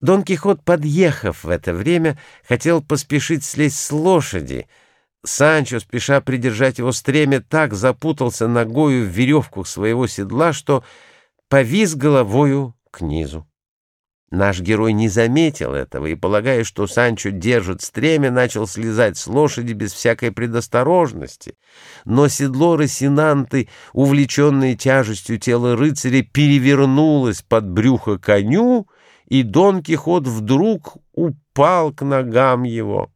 Дон Кихот, подъехав в это время, хотел поспешить слезть с лошади. Санчо, спеша придержать его стремя, так запутался ногою в веревку своего седла, что повис головою к низу. Наш герой не заметил этого и, полагая, что Санчо держит стремя, начал слезать с лошади без всякой предосторожности. Но седло Росинанты, увлеченное тяжестью тела рыцаря, перевернулось под брюхо коню, и Дон Кихот вдруг упал к ногам его.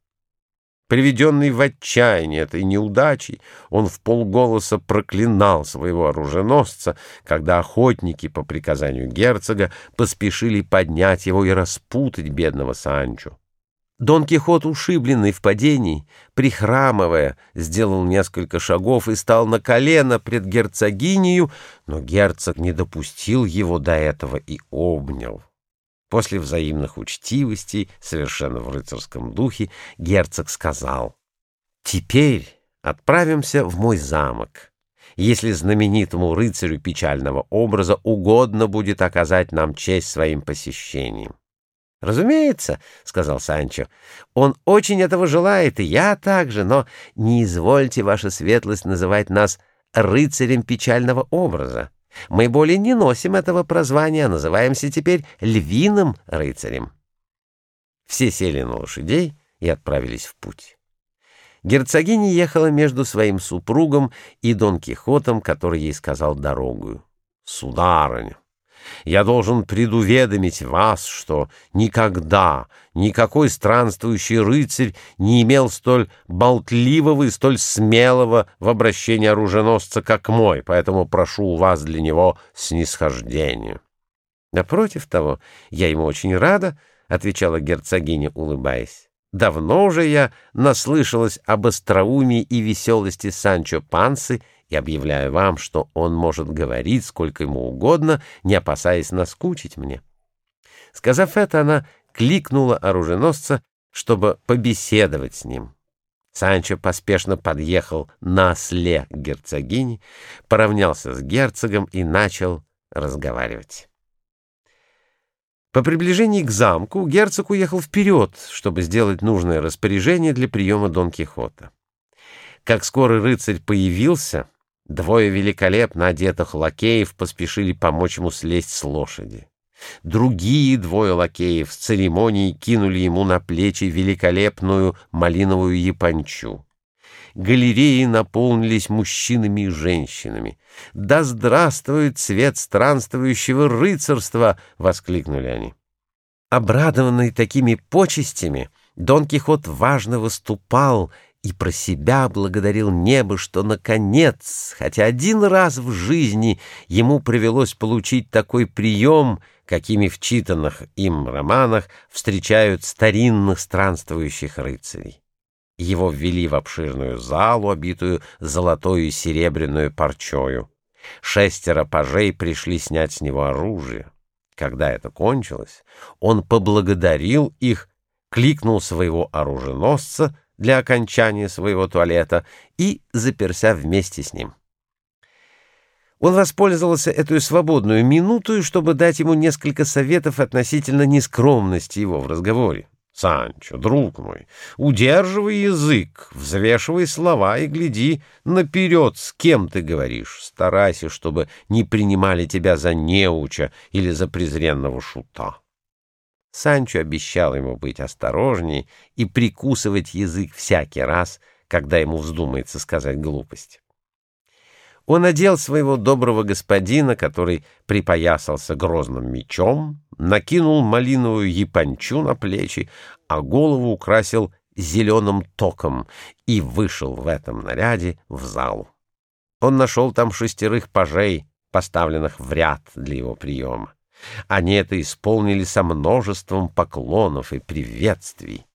Приведенный в отчаяние этой неудачей, он в полголоса проклинал своего оруженосца, когда охотники по приказанию герцога поспешили поднять его и распутать бедного Санчо. Дон Кихот, ушибленный в падении, прихрамывая, сделал несколько шагов и стал на колено пред герцогинею, но герцог не допустил его до этого и обнял. После взаимных учтивостей, совершенно в рыцарском духе, герцог сказал, «Теперь отправимся в мой замок. Если знаменитому рыцарю печального образа угодно будет оказать нам честь своим посещением». «Разумеется», — сказал Санчо, — «он очень этого желает, и я также, но не извольте, ваша светлость, называть нас рыцарем печального образа». Мы более не носим этого прозвания, а называемся теперь львиным рыцарем. Все сели на лошадей и отправились в путь. Герцогиня ехала между своим супругом и Дон Кихотом, который ей сказал дорогую. «Сударыня, я должен предуведомить вас, что никогда никакой странствующий рыцарь не имел столь болтливого и столь смелого в обращении оруженосца, как мой, поэтому прошу у вас для него снисхождения. Напротив того, я ему очень рада, — отвечала герцогиня, улыбаясь. Давно уже я наслышалась об остроумии и веселости Санчо Пансы и объявляю вам, что он может говорить сколько ему угодно, не опасаясь наскучить мне. Сказав это, она кликнула оруженосца, чтобы побеседовать с ним. Санчо поспешно подъехал на осле к герцогине, поравнялся с герцогом и начал разговаривать. По приближении к замку герцог уехал вперед, чтобы сделать нужное распоряжение для приема Дон Кихота. Как скоро рыцарь появился, Двое великолепно одетых лакеев поспешили помочь ему слезть с лошади. Другие двое лакеев с церемонией кинули ему на плечи великолепную малиновую япончу. Галереи наполнились мужчинами и женщинами. «Да здравствует цвет странствующего рыцарства!» — воскликнули они. Обрадованный такими почестями, Дон Кихот важно выступал и про себя благодарил небо, что, наконец, хотя один раз в жизни ему привелось получить такой прием, какими в читанных им романах встречают старинных странствующих рыцарей. Его ввели в обширную залу, обитую золотою и серебряную парчою. Шестеро пажей пришли снять с него оружие. Когда это кончилось, он поблагодарил их, кликнул своего оруженосца — для окончания своего туалета и заперся вместе с ним. Он воспользовался эту свободную минуту, чтобы дать ему несколько советов относительно нескромности его в разговоре. «Санчо, друг мой, удерживай язык, взвешивай слова и гляди наперед, с кем ты говоришь. Старайся, чтобы не принимали тебя за неуча или за презренного шута». Санчо обещал ему быть осторожней и прикусывать язык всякий раз, когда ему вздумается сказать глупость. Он одел своего доброго господина, который припоясался грозным мечом, накинул малиновую япончу на плечи, а голову украсил зеленым током и вышел в этом наряде в залу. Он нашел там шестерых пажей, поставленных в ряд для его приема. Они это исполнили со множеством поклонов и приветствий.